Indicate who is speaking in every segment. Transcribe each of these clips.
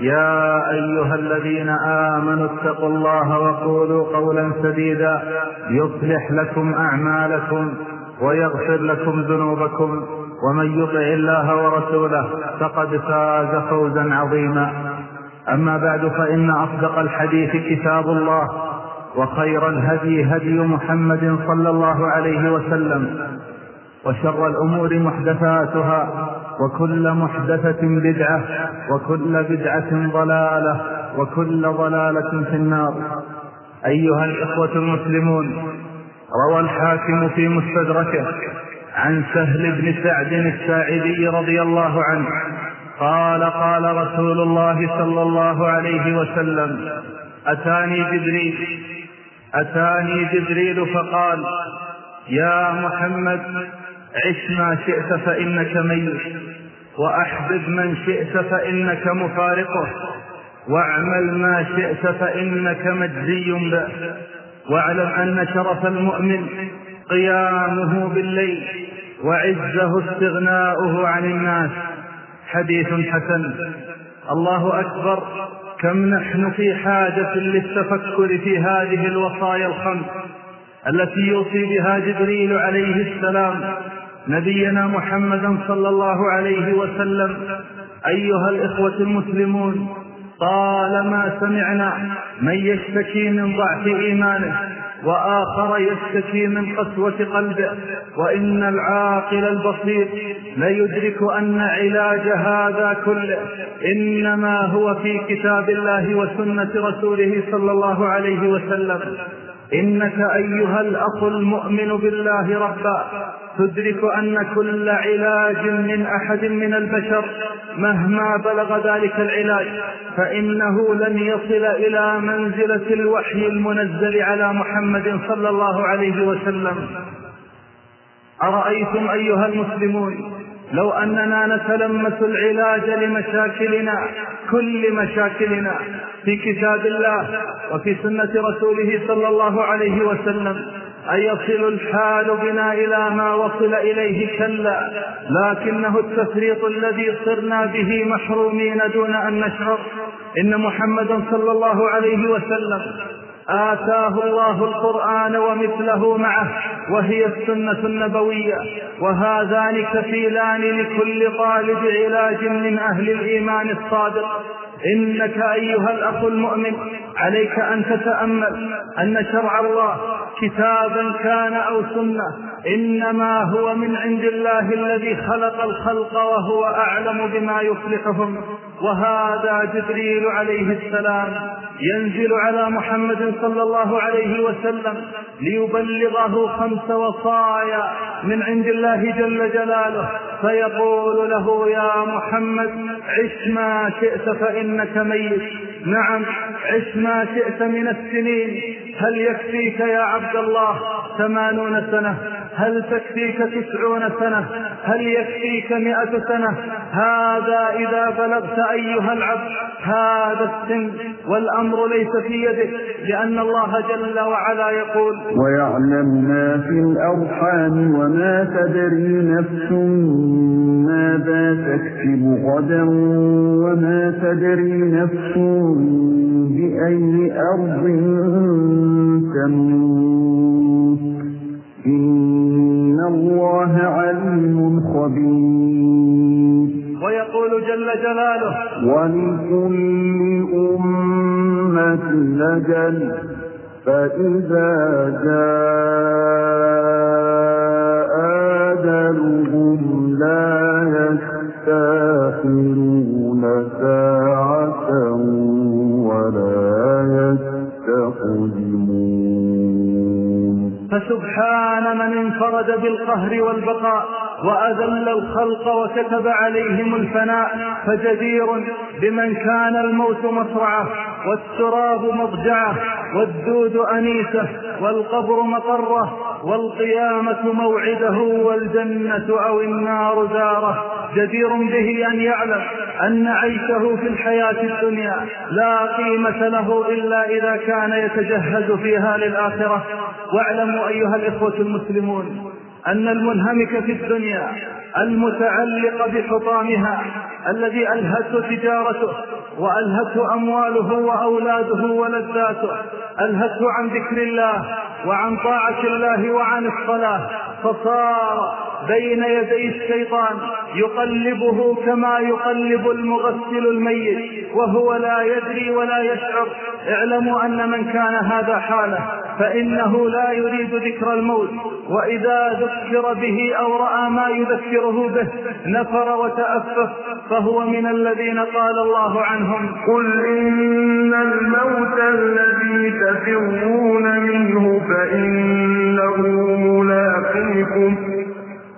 Speaker 1: يا أيها الذين آمنوا اتقوا الله وقولوا قولا سديدا. يصلح لكم أعمالكم ويغفر لكم ذنوبكم. ومن يطع الله ورسوله فقد فاز فوزا عظيما. أما بعد فإن أصدق الحديث كتاب الله وخير الهدي هدي محمد صلى الله عليه وسلم وشر الأمور محدثاتها وكل محدثة بدعة وكل بدعة ضلالة وكل ضلالة في النار. أيها الإخوة المسلمون روى الحاكم في مستدركه عن سهل بن سعد الساعدي رضي الله عنه قال قال رسول الله صلى الله عليه وسلم أتاني جبريل أتاني جبريل فقال يا محمد عش ما شئت فإنك ميت وأحبب من شئت فإنك مفارقه واعمل ما شئت فإنك مجزي به واعلم أن شرف المؤمن قيامه بالليل وعزه استغناؤه عن الناس. حديث حسن. الله أكبر. كم نحن في حاجة للتفكر في هذه الوصايا الخمس التي يوصي بها جبريل عليه السلام نبينا محمدا صلى الله عليه وسلم أيها الإخوة المسلمون طالما سمعنا من يشتكي من ضعف إيمانه وآخر يشتكي من قسوة قلبه وإن العاقل البصير ليدرك أن علاج هذا كله إنما هو في كتاب الله وسنة رسوله صلى الله عليه وسلم. إنك أيها الأخ المؤمن بالله ربا تدرك أن كل علاج من أحد من البشر مهما بلغ ذلك العلاج فإنه لن يصل إلى منزلة الوحي المنزل على محمد صلى الله عليه وسلم. أرأيتم أيها المسلمون؟ لو أننا نتلمس العلاج لمشاكلنا كل مشاكلنا في كتاب الله وفي سنة رسوله صلى الله عليه وسلم أيصل الحال بنا إلى ما وصل إليه كلا لكنه التفريط الذي صرنا به محرومين دون أن نشعر. إن محمدا صلى الله عليه وسلم آتاه الله القرآن ومثله معه. وهي السنة النبوية وهذان كفيلان لكل طالب علاج من أهل الإيمان الصادق. إنك أيها الأخ المؤمن عليك أن تتأمل أن شرع الله كتابا كان أو سنة إنما هو من عند الله الذي خلق الخلق وهو أعلم بما يصلحهم وهذا جبريل عليه السلام ينزل على محمد صلى الله عليه وسلم ليبلغه خمس وصايا من عند الله جل جلاله. فيقول له يا محمد عش ما شئت فإنك ميت. نعم عش ما شئت من السنين. هل يكفيك يا عبد الله ثمانون سنة؟ هل تكفيك تسعون سنة؟ هل يكفيك مئة سنة؟ هذا إذا بلغت أيها العبد هذا السن والأمر ليس في يدك لأن الله جل وعلا يقول
Speaker 2: ويعلم ما في الأرحام وما تدري نفس ماذا تكسب غدا وما تدري نفس بأي أرض تموت. إن الله عليم خبير
Speaker 1: ويقول جل جلاله
Speaker 2: ولكل أمة لجل فإذا جاء آجلهم لا يستاخرون ساعة ولا يستقدمون
Speaker 1: فسبحان من انفرد بالقهر والبقاء وأذل الخلق وكتب عليهم الفناء فجدير بمن كان الموت مصرعه والتراب مضجعه والدود أنيسه والقبر مقره والقيامة موعده والجنة أو النار زاره جدير به أن يعلم أن عيشه في الحياة الدنيا لا قيمة له إلا إذا كان يتجهز فيها للآخرة. واعلموا أيها الإخوة المسلمون أن المنهمك في الدنيا المتعلق بحطامها الذي ألهته تجارته وألهته أمواله وأولاده ولذاته ألهته عن ذكر الله وعن طاعة الله وعن الصلاة فصار بين يدي الشيطان يقلبه كما يقلب المغسل الميت وهو لا يدري ولا يشعر. اعلموا أن من كان هذا حاله فإنه لا يريد ذكر الموت. وإذا ذكر به أو رأى ما يذكره به نفر وتأفف. فهو من الذين قال الله عنهم
Speaker 2: قل إن الموت الذي تفرون منه فإنه ملاقيكم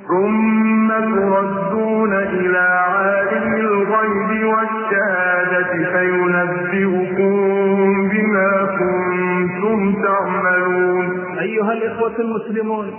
Speaker 2: ثم تردون إلى عالم الغيب والشهادة فينبئكم بما كنتم تعملون.
Speaker 1: أيها الإخوة المسلمون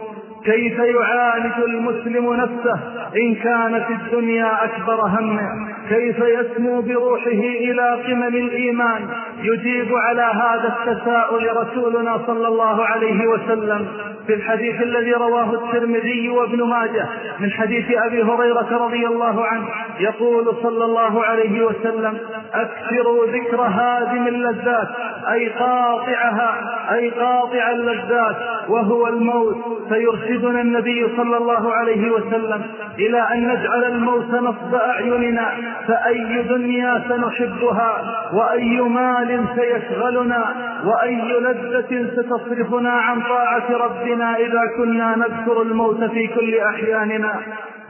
Speaker 1: كيف يعالج المسلم نفسه إن كانت الدنيا أكبر همه؟ كيف يسمو بروحه إلى قمم الإيمان؟ يجيب على هذا التساؤل رسولنا صلى الله عليه وسلم. في الحديث الذي رواه الترمذي وابن ماجه من حديث أبي هريرة رضي الله عنه يقول صلى الله عليه وسلم أكثروا ذكر هادم اللذات أي قاطعها أي قاطع اللذات وهو الموت. فيرشدنا النبي صلى الله عليه وسلم إلى أن نجعل الموت نصب أعيننا فأي دنيا سنحبها وأي مال سيشغلنا وأي لذة ستصرفنا عن طاعة ربنا إذا كنا نذكر الموت في كل أحياننا.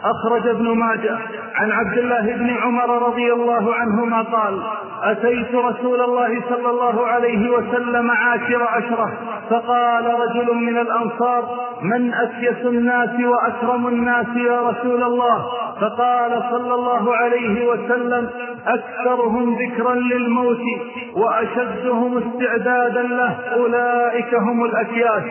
Speaker 1: أخرج ابن ماجه عن عبد الله بن عمر رضي الله عنهما قال أتيت رسول الله صلى الله عليه وسلم عاشر عشرة فقال رجل من الأنصار من أسيس الناس وأكرم الناس يا رسول الله؟ فقال صلى الله عليه وسلم أكثرهم ذكرا للموت وأشدهم استعدادا له أولئك هم الأكياس.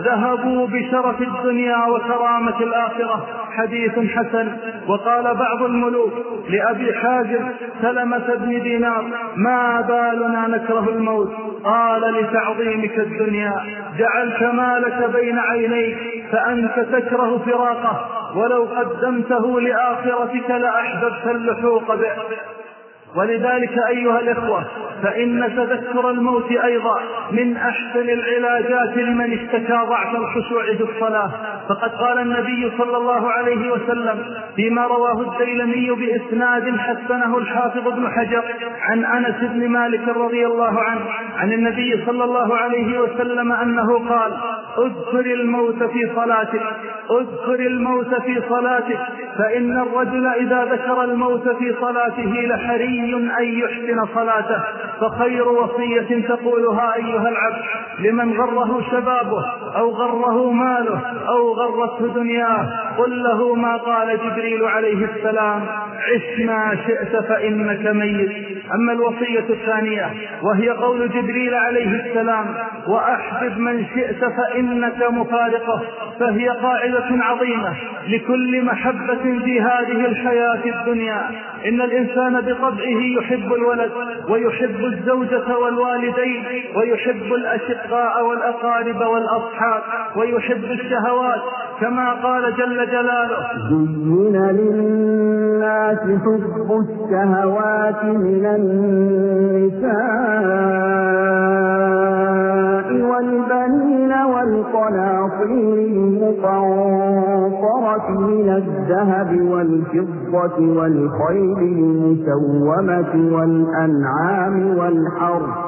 Speaker 1: ذهبوا بشرف الدنيا وكرامة الآخرة. حديث حسن. وقال بعض الملوك لأبي حازم سلمة بن دينار ما بالنا نكره الموت؟ قال لتعظيمك الدنيا. جعلت مالك بين عينيك فأنت تكره فراقه. ولو قدمته لآخرتك لأحببت اللحوق به. ولذلك أيها الإخوة فإن تذكر الموت أيضا من أحسن العلاجات لمن اشتكى ضعف الخشوع في الصلاة. فقد قال النبي صلى الله عليه وسلم فيما رواه الديلمي بإسناد حسنه الحافظ ابن حجر عن أنس بن مالك رضي الله عنه عن النبي صلى الله عليه وسلم أنه قال اذكر الموت في صلاتك اذكر الموت في صلاتك فإن الرجل إذا ذكر الموت في صلاته لحري أن يحسن صلاته. فخير وصية تقولها أيها العبد لمن غره شبابه أو غره ماله أو غرته دنياه. قل له ما قال جبريل عليه السلام عش ما شئت فإنك ميت. أما الوصية الثانية وهي قول جبريل عليه السلام وأحبب من شئت فإنك مفارقة. فهي قاعدة عظيمة لكل محبة في هذه الحياة الدنيا. إن الإنسان بطبعه يحب الولد ويحب الزوجة والوالدين ويحب الأشقاء والأقارب والأصحاب ويحب الشهوات كما قال جل جلاله.
Speaker 2: زين للناس حب الشهوات من النساء والبنين والقناطير المقنطرة من الذهب والفضة والخيل المسومة والأنعام والحرث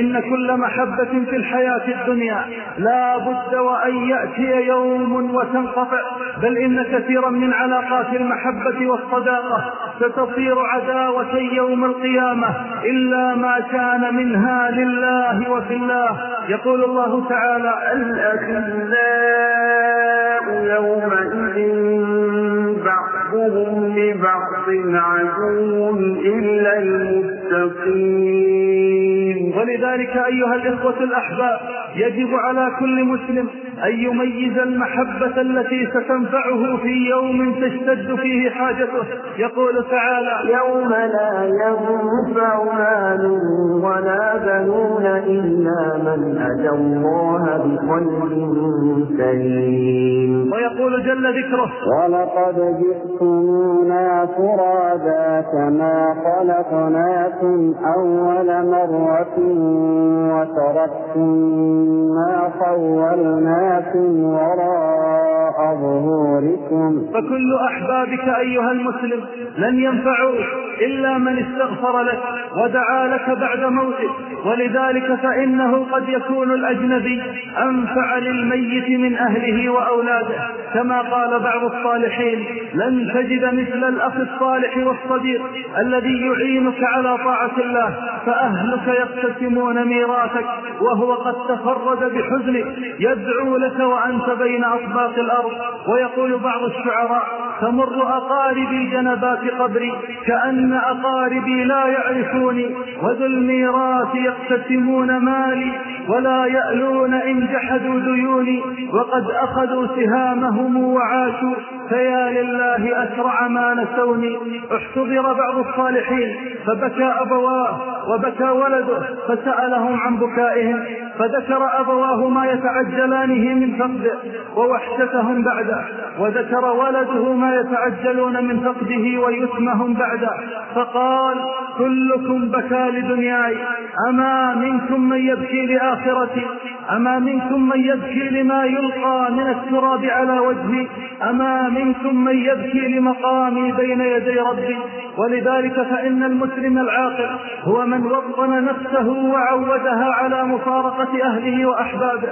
Speaker 1: إن كل محبة في الحياة الدنيا لا بد وأن يأتي يوم وتنقطع بل إن كثيرا من علاقات المحبة والصداقة ستصير عداوة يوم القيامة إلا ما كان منها لله وفي الله. يقول الله تعالى
Speaker 2: الأخلاء يومئذ بعضهم لبعض عدو إلا المتقين.
Speaker 1: ولذلك أيها الإخوة الأحباب يجب على كل مسلم أن يميز المحبة التي ستنفعه في يوم تشتد فيه حاجته. يقول تعالى
Speaker 2: يوم لا ينفع مال ولا بنون إلا من أتى الله بقلب سليم.
Speaker 1: ويقول جل ذكره
Speaker 2: ولقد جئتمونا فرادا كما خلقناكم أول مرة وتركتم ما خولناكم وراء ظهوركم.
Speaker 1: فكل أحبابك أيها المسلم لن ينفعوك إلا من استغفر لك ودعا لك بعد موتك ولذلك فإنه قد يكون الأجنبي أنفع للميت من أهله وأولاده. كما قال بعض الصالحين لن تجد مثل الأخ الصالح والصديق الذي يعينك على طاعة الله فأهلك يقتسمون ميراثك وهو قد تفرد بحزنك يدعو لك وأنت بين أطباق الأرض ويقول بعض الشعراء تمر أقاربي جنبات قبري كأن أقاربي لا يعرفوني وذو الميراث يقتسمون مالي ولا يألون إن جحدوا ديوني وقد أخذوا سهامهم وعاشوا فيا لله أسرع ما نسوني. احتضر بعض الصالحين فبكى أبواه وبكى ولده فسألهم عن بكائهم. فذكر أبواه ما يتعجلانه من فقده ووحشتهم بعده وذكر ولده ما يتعجلون من فقده ويتمهم بعده فقال كلكم بكى لدنياي أما منكم من يبكي لآخرتي. أما منكم من يبكي لما يلقى من التراب على وجهي؟ أما منكم من يبكي لمقامي بين يدي ربي؟ ولذلك فإن المسلم العاقل هو من وطن نفسه وعودها على مفارقة أهله وأحبابه.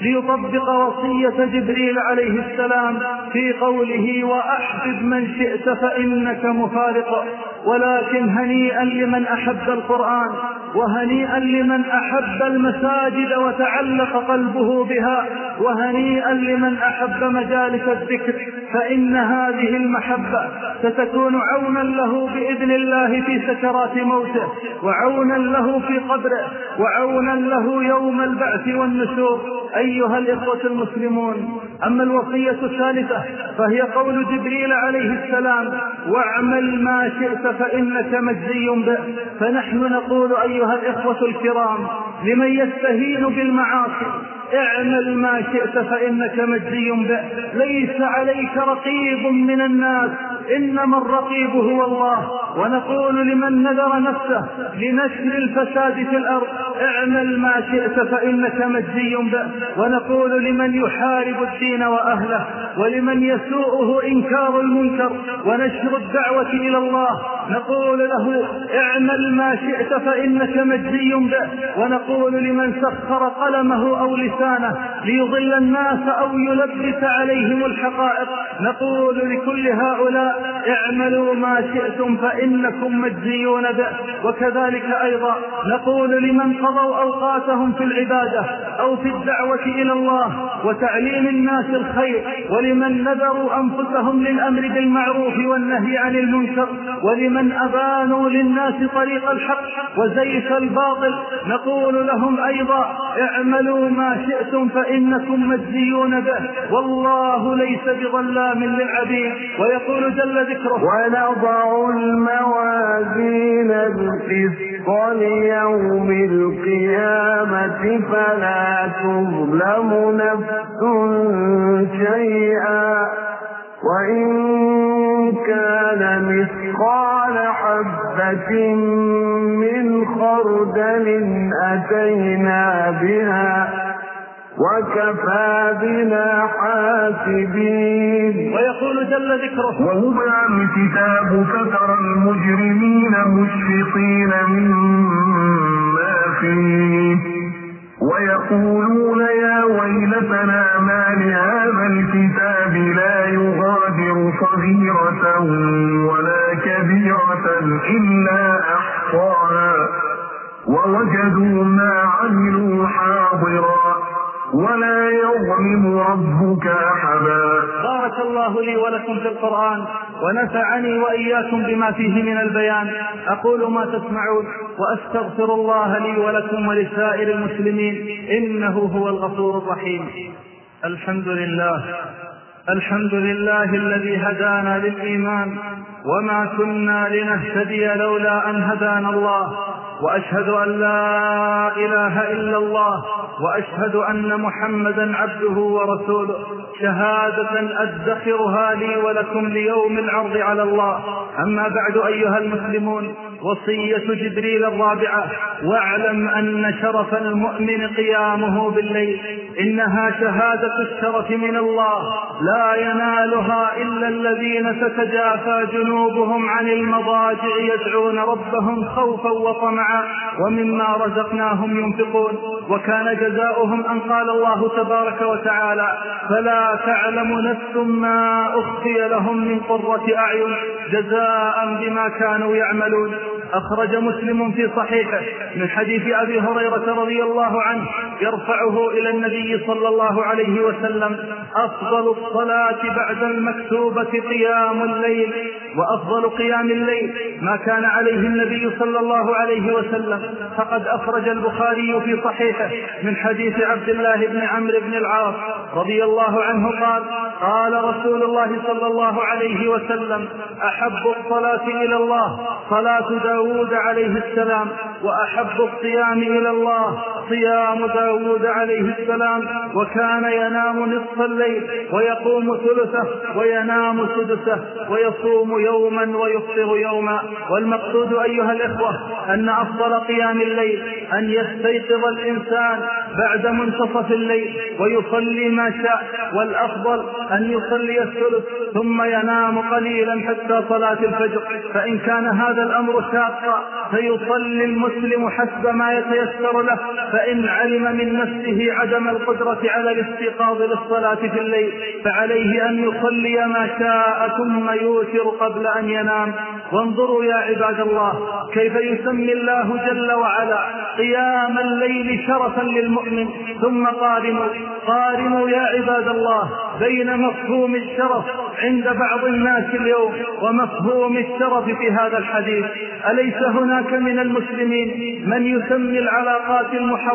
Speaker 1: ليطبق وصية جبريل عليه السلام في قوله وأحبب من شئت فإنك مفارق ولكن هنيئا لمن أحب القرآن وهنيئا لمن أحب المساجد وتعلق قلبه بها وهنيئا لمن أحب مجالس الذكر. فإن هذه المحبة ستكون عونا له بإذن الله في سكرات موته وعونا له في قبره وعونا له يوم البعث والنشور. أيها الإخوة المسلمون أما الوصية الثالثة فهي قول جبريل عليه السلام واعمل ما شئت فإنك مجزي به. فنحن نقول أيها الإخوة الكرام لمن يستهين بالمعاصي اعمل ما شئت فإنك مجزي به. ليس عليك رقيب من الناس. إنما الرقيب هو الله. ونقول لمن نذر نفسه لنشر الفساد في الأرض اعمل ما شئت فإنك مجزي به. ونقول لمن يحارب الدين وأهله ولمن يسوءه إنكار المنكر. ونشر الدعوة إلى الله. نقول له اعمل ما شئت فإنك مجزي به. ونقول لمن سخر قلمه أو لسانه ليضل الناس أو يلبس عليهم الحقائق. نقول لكل هؤلاء اعملوا ما شئتم فإنكم مجزيون به. وكذلك أيضا نقول لمن قضوا أوقاتهم في العبادة أو في الدعوة إلى الله وتعليم الناس الخير ولمن نذروا أنفسهم للأمر بالمعروف والنهي عن المنكر ولمن أبانوا للناس طريق الحق وزيف الباطل نقول لهم أيضا اعملوا ما شئتم فإنكم مجزيون به. والله ليس بظلام للعبيد. ويقول جل ذكره.
Speaker 2: ونضع الموازين القسط ليوم القيامة فلا تظلم نفس شيئا. وإن كان مثقال حبة من خردل أتينا بها وكفى بنا حاسبين.
Speaker 1: ويقول جل ذكره.
Speaker 2: ووضع الكتاب فترى المجرمين مشفقين مما فيه. ويقولون يا ويلتنا ما لهذا الكتاب لا يغادر صغيرة ولا كبيرة إلا أحصاها. ووجدوا ما عملوا حاضرا. ولا يظلم ربك أحدا.
Speaker 1: بارك الله لي ولكم في القرآن ونفعني وإياكم بما فيه من البيان. أقول ما تسمعون وأستغفر الله لي ولكم ولسائر المسلمين. إنه هو الغفور الرحيم. الحمد لله. الحمد لله الذي هدانا للإيمان. وما كنا لنهتدي لولا أن هدانا الله. وأشهد أن لا إله إلا الله وأشهد أن محمدا عبده ورسوله. شهادة أدخرها لي ولكم ليوم العرض على الله. أما بعد أيها المسلمون وصية جبريل الرابعة واعلم أن شرف المؤمن قيامه بالليل. إنها شهادة الشرف من الله. لا ينالها إلا الذين تتجافى جنوبهم عن المضاجع يدعون ربهم خوفا وطمعا. ومما رزقناهم ينفقون. وكان جزاؤهم أن قال الله تبارك وتعالى فلا تعلم نفس ما أخفي لهم من قرة أعين جزاء بما كانوا يعملون. أخرج مسلم في صحيحه من حديث أبي هريرة رضي الله عنه يرفعه إلى النبي صلى الله عليه وسلم أفضل الصلاة بعد المكتوبة قيام الليل وأفضل قيام الليل ما كان عليه النبي صلى الله عليه وسلم. فقد أخرج البخاري في صحيحه من حديث عبد الله بن عمرو بن العاص رضي الله عنه قال قال رسول الله صلى الله عليه وسلم أحب الصلاة إلى الله صلاة داود عليه السلام وأحب الصيام إلى الله صيام داود عليه السلام وكان ينام نصف الليل ويقوم ثلثه وينام سدسه ويصوم يوما ويفطر يوما. والمقصود أيها الإخوة أن أفضل قيام الليل أن يستيقظ الإنسان بعد منتصف الليل ويصلي ما شاء. والأفضل أن يصلي الثلث ثم ينام قليلا حتى صلاة الفجر. فإن كان هذا الأمر شاقا فيصلي المسلم حسب ما يتيسر له. فإن علم من نفسه عدم القدرة على الاستيقاظ للصلاة في الليل فعليه أن يصلي ما شاء ثم يوتر قبل أن ينام. وانظروا يا عباد الله كيف يسمي الله جل وعلا؟ قيام الليل شرفا للمؤمن ثم قارنوا. قارنوا يا عباد الله بين مفهوم الشرف عند بعض الناس اليوم ومفهوم الشرف في هذا الحديث. أليس هناك من المسلمين من يسمي العلاقات المحرمة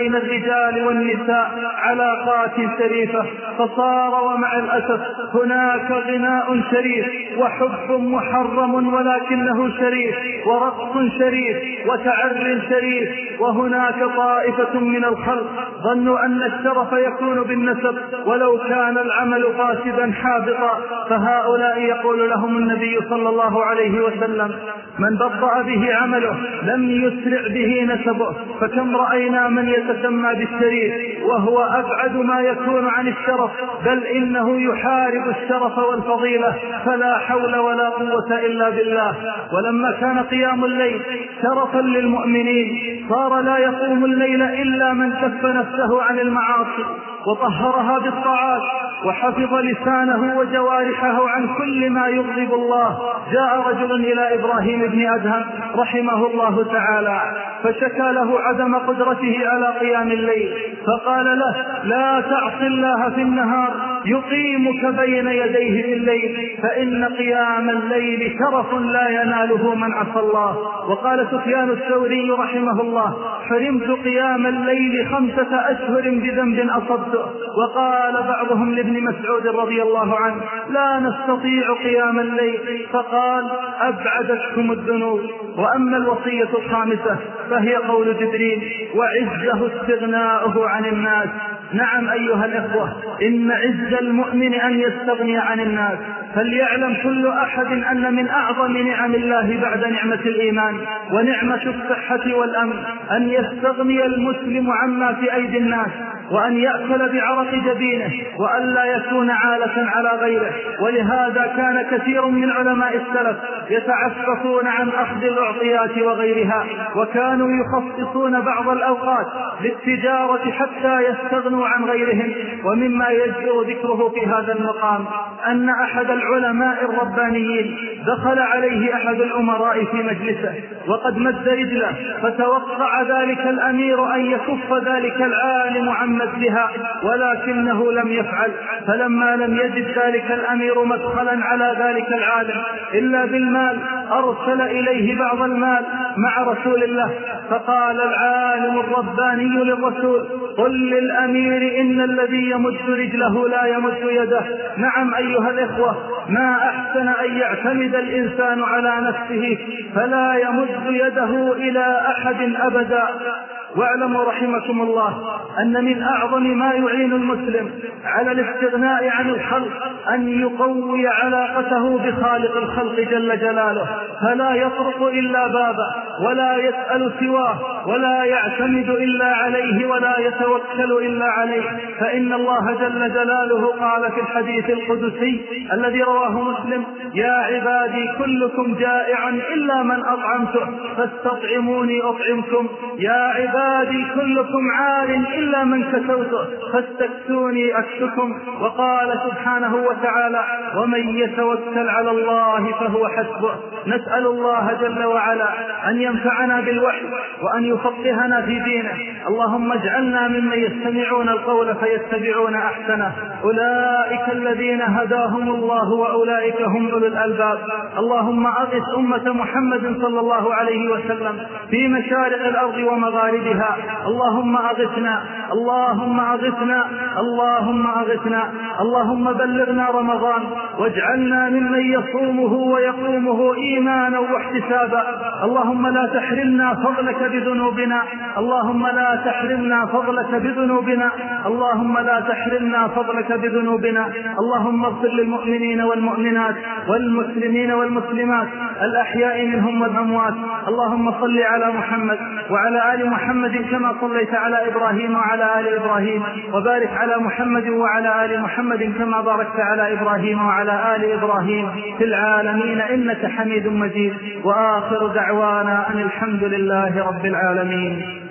Speaker 1: بين الرجال والنساء علاقات شريفة فصار ومع الأسف هناك غناء شريف وحب محرم ولكنه شريف ورقص شريف وتعر شريف وهناك طائفة من الخلق ظنوا أن الشرف يكون بالنسب ولو كان العمل فاسدا حابطا فهؤلاء يقول لهم النبي صلى الله عليه وسلم من بطأ به عمله لم يسرع به نسبه فكم رأينا من يتسمى بالشريف وهو أبعد ما يكون عن الشرف بل إنه يحارب الشرف والفضيلة فلا حول ولا قوة إلا بالله. ولما كان قيام الليل شرفا للمؤمنين صار لا يقوم الليل إلا من كف نفسه عن المعاصي. وطهرها بالطاعات وحفظ لسانه وجوارحه عن كل ما يغضب الله. جاء رجل إلى إبراهيم بن أدهم رحمه الله تعالى فشكى له عدم قدرته على قيام الليل فقال له لا تعص الله في النهار يقيمك بين يديه الليل فإن قيام الليل شرف لا يناله من عصى الله. وقال سفيان الثوري رحمه الله حرمت قيام الليل خمسة أشهر بذنب أصبته وقال بعضهم لابن مسعود رضي الله عنه لا نستطيع قيام الليل. فقال أبعدتكم الذنوب. وأما الوصية الخامسة فهي قول جبريل وعزه استغناؤه عن الناس. نعم أيها الإخوة إن عز المؤمن أن يستغني عن الناس فليعلم كل أحد أن من أعظم نعم الله بعد نعمة الإيمان ونعمة الصحة والأمن أن يستغني المسلم عما في أيدي الناس. وأن يأكل بعرق جبينه وأن لا يكون عالة على غيره. ولهذا كان كثير من علماء السلف يتعففون عن أخذ الأعطيات وغيرها وكانوا يخصصون بعض الأوقات للتجارة حتى يستغنوا عن غيرهم. ومما يجدر ذكره في هذا المقام أن أحد العلماء الربانيين دخل عليه أحد الأمراء في مجلسه وقد مد رجله فتوقع ذلك الأمير أن يكف ذلك العالم عن مدها ولكنه لم يفعل. فلما لم يجد ذلك الأمير مدخلا على ذلك العالم إلا بالمال أرسل إليه بعض المال مع رسول الله. فقال العالم الرباني للرسول قل للأمير إن الذي يمد رجله لا يمد يده. نعم أيها الإخوة ما أحسن أن يعتمد الإنسان على نفسه فلا يمد يده إلى أحد أبدا. واعلموا رحمكم الله أن من أعظم ما يعين المسلم على الاستغناء عن الخلق أن يقوي علاقته بخالق الخلق جل جلاله فلا يطرق إلا بابا ولا يسأل سواه ولا يعتمد إلا عليه ولا يتوكل إلا عليه. فإن الله جل جلاله قال في الحديث القدسي الذي رواه مسلم يا عبادي كلكم جائع إلا من أطعمته فاستطعموني أطعمكم. يا عبادي كلكم عار إلا من كسوته فاستكسوني أكسكم وقال سبحانه وتعالى ومن يتوكل على الله فهو حسبه. نسأل الله جل وعلا أن ينفعنا بالوحي وأن يفقهنا في دينه. اللهم اجعلنا ممن يستمعون القول فيتبعون أحسنه. أولئك الذين هداهم الله وأولئك هم أولو الألباب. اللهم أغث أمة محمد صلى الله عليه وسلم في مشارق الأرض ومغاربها. اللهم أغثنا. اللهم أغثنا. اللهم أغثنا. اللهم بلغنا رمضان. واجعلنا ممن يصومه ويقومه إيمانا واحتسابا. اللهم لا تحرمنا فضلك بذنوبنا. اللهم لا تحرمنا فضلك بذنوبنا. اللهم لا تحرمنا فضلك بذنوبنا. اللهم اغفر للمؤمنين والمؤمنات والمسلمين والمسلمات. الأحياء منهم والأموات. اللهم صل على محمد وعلى آل محمد كما صليت على إبراهيم وعلى آل إبراهيم وبارك على محمد وعلى آل محمد كما باركت على إبراهيم وعلى آل إبراهيم في العالمين إنك حميد مجيد. وآخر دعوانا أن الحمد لله رب العالمين.